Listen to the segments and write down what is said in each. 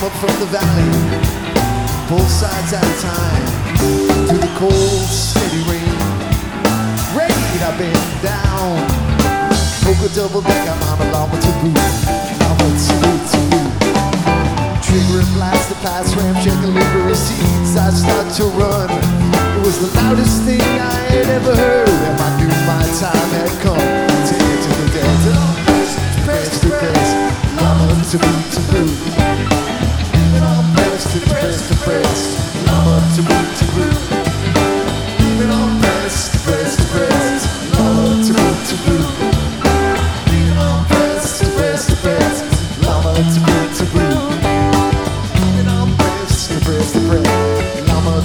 Came up from the valley, both sides at a time. Through the cold, steady rain. Rain, I've been down. Poke a double deck, I'm on a llama to boot. Llama to boot to boot. Trigger and blast the pass ramp, check and liver seats. I start to run. It was the loudest thing I had ever heard, and I knew my time had come. To the dead. Press to press, llama to boot to boot.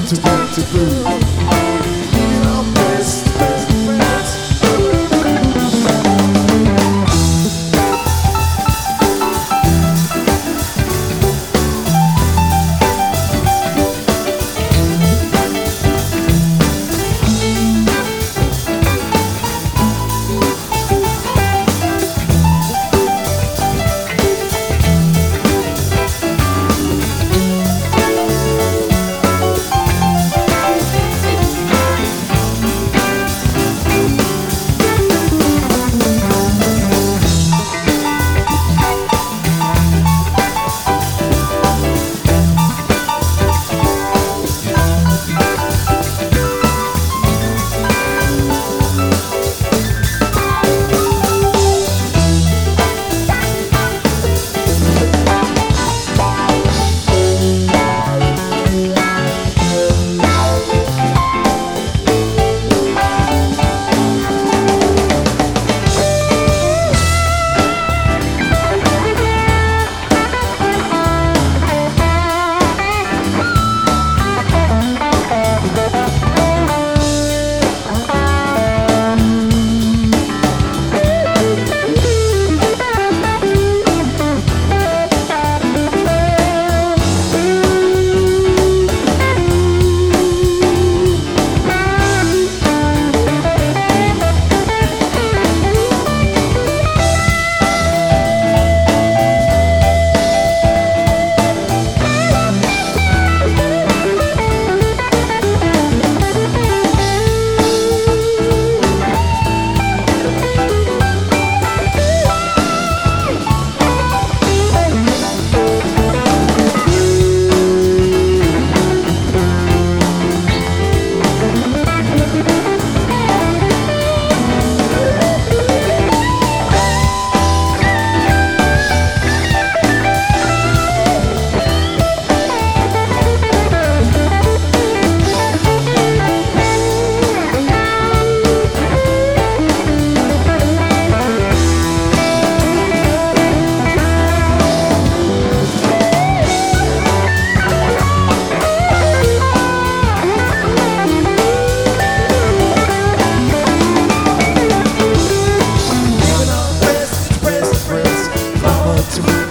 To boot to boot.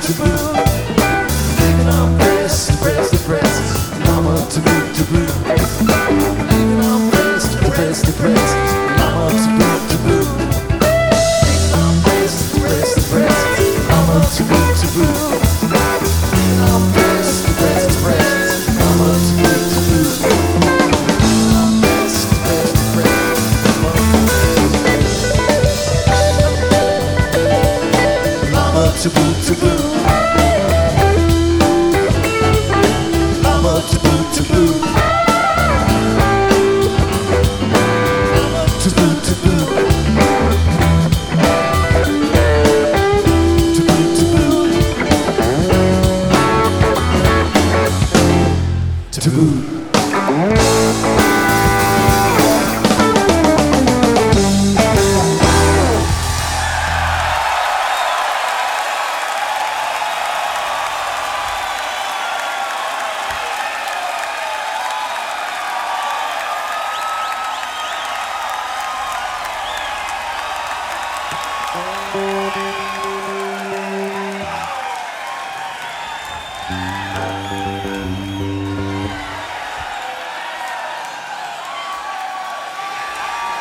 To boot. Leaving on press press press, llama to boot to boot. Leaving on press press press, llama to boot to boot. Leaving on press press press, llama to boot to boot. Leaving on press press press, llama to Llama to boot to boot. Taboo. Thank